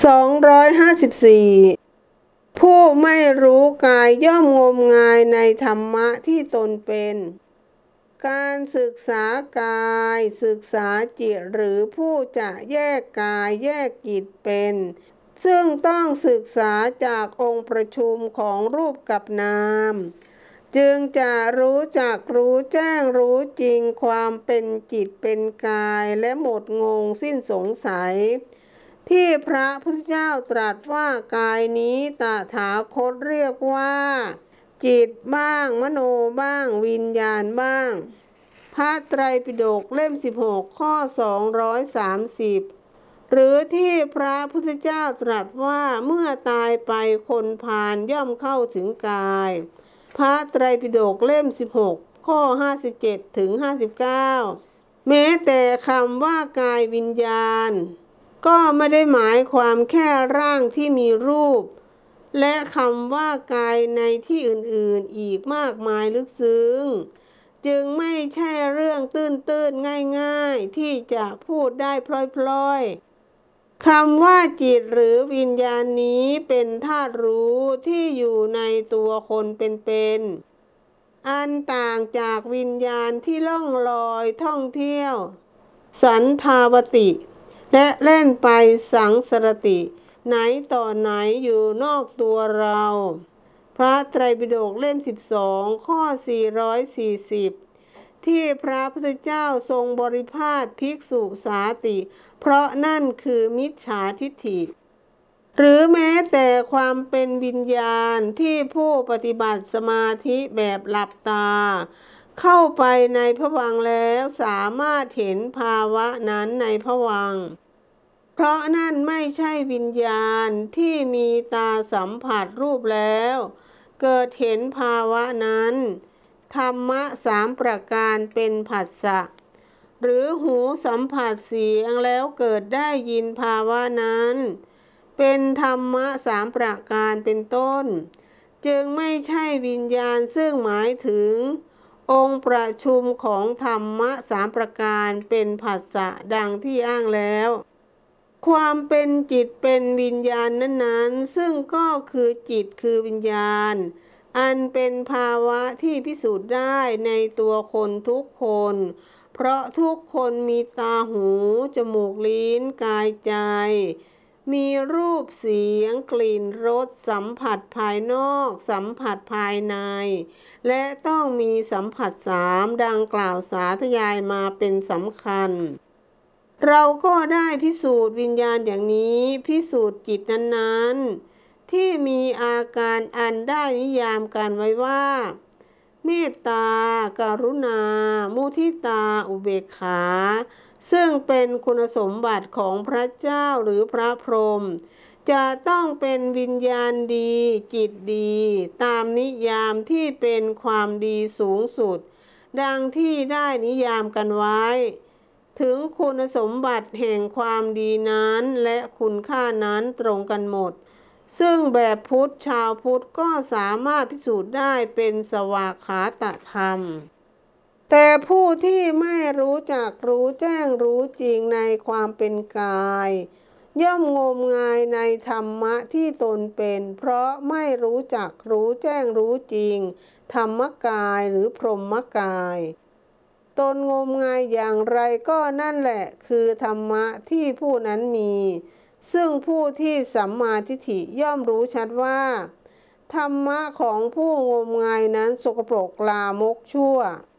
254 ผู้ไม่รู้กายย่อมงมงายในธรรมะที่ตนเป็น การศึกษากายศึกษาจิตหรือผู้จะแยกกายแยกจิตเป็น ซึ่งต้องศึกษาจากองค์ประชุมของรูปกับนาม จึงจะรู้จักรู้แจ้งรู้จริงความเป็นจิตเป็นกายและหมดงงสิ้นสงสัย ที่พระพุทธเจ้าตรัสว่ากายนี้ตถาคตเรียกว่า จิตบ้าง มโนบ้าง วิญญาณบ้าง พระไตรปิฎกเล่ม 16 ข้อ 230 หรือที่พระพุทธเจ้าตรัสว่าเมื่อตายไปคนพาลย่อมเข้าถึงกาย พระไตรปิฎกเล่ม 16 ข้อ 57 ถึง 59 แม้แต่คำว่ากายวิญญาณ ก็ไม่ได้หมายความแค่ร่างที่มีรูป และคำว่ากายในที่อื่นๆอีกมากมายลึกซึ้ง จึงไม่ใช่เรื่องตื้นๆง่ายๆ ที่จะพูดได้พลอยๆคำว่าจิตหรือวิญญาณนี้เป็นธาตุรู้ที่อยู่ในตัวคนเป็นๆ อันต่างจากวิญญาณที่ล่องลอยท่องเที่ยว สันทาวติ และเล่นไปสังสรติ ไหนต่อไหนอยู่นอกตัวเรา พระไตรปิฎกเล่ม 12 ข้อ 440 ที่พระพุทธเจ้าทรงบริพาทภิกษุสาติ เพราะนั่นคือมิจฉาทิฏฐิ หรือแม้แต่ความเป็นวิญญาณที่ผู้ปฏิบัติสมาธิแบบหลับตา เข้าไปในผวังแล้วสามารถเห็นภาวะนั้นในผวัง เพราะนั่นไม่ใช่วิญญาณที่มีตาสัมผัสรูปแล้ว เกิดเห็นภาวะนั้น ธรรมะสามประการเป็นผัสสะหรือหูสัมผัสเสียงแล้วเกิดได้ยินภาวะนั้น เป็นธรรมะสามประการเป็นต้น จึงไม่ใช่วิญญาณซึ่งหมายถึง องค์ประชุมของธรรมะสามประการเป็นผัสสะดังที่อ้างแล้ว ความเป็นจิตเป็นวิญญาณนั้นๆ ซึ่งก็คือจิตคือวิญญาณ อันเป็นภาวะที่พิสูจน์ได้ในตัวคนทุกคน เพราะทุกคนมีตาหู จมูกลิ้นกายใจ มีรูปเสียงกลิ่นรสสัมผัสภายนอก สัมผัสภายใน และต้องมีสัมผัสสามดังกล่าวสาธยายมาเป็นสำคัญ เราก็ได้พิสูจน์วิญญาณอย่างนี้ พิสูจน์จิตนั้นๆ ที่มีอาการอันได้นิยามกันไว้ว่า เมตตาการุณา มุทิตา อุเบกขา ซึ่งเป็นคุณสมบัติของพระเจ้าหรือพระพรหมจะต้องเป็นวิญญาณดีจิตดี ตามนิยามที่เป็นความดีสูงสุด ดังที่ได้นิยามกันไว้ ถึงคุณสมบัติแห่งความดีนั้นและคุณค่านั้นตรงกันหมด ซึ่งแบบพุทธชาวพุทธก็สามารถพิสูจน์ได้เป็นสวากขาตธรรม แต่ผู้ที่ไม่รู้จักรู้แจ้งรู้จริงในความเป็นกาย ย่อมงมงายในธรรมะที่ตนเป็น เพราะไม่รู้จักรู้แจ้งรู้จริง ธรรมกายหรือพรหมกาย ตนงมงายอย่างไรก็นั่นแหละ คือธรรมะที่ผู้นั้นมี ซึ่งผู้ที่สัมมาทิฏฐิย่อมรู้ชัดว่า ธรรมะของผู้งมงายนั้นสกปรกลามกชั่ว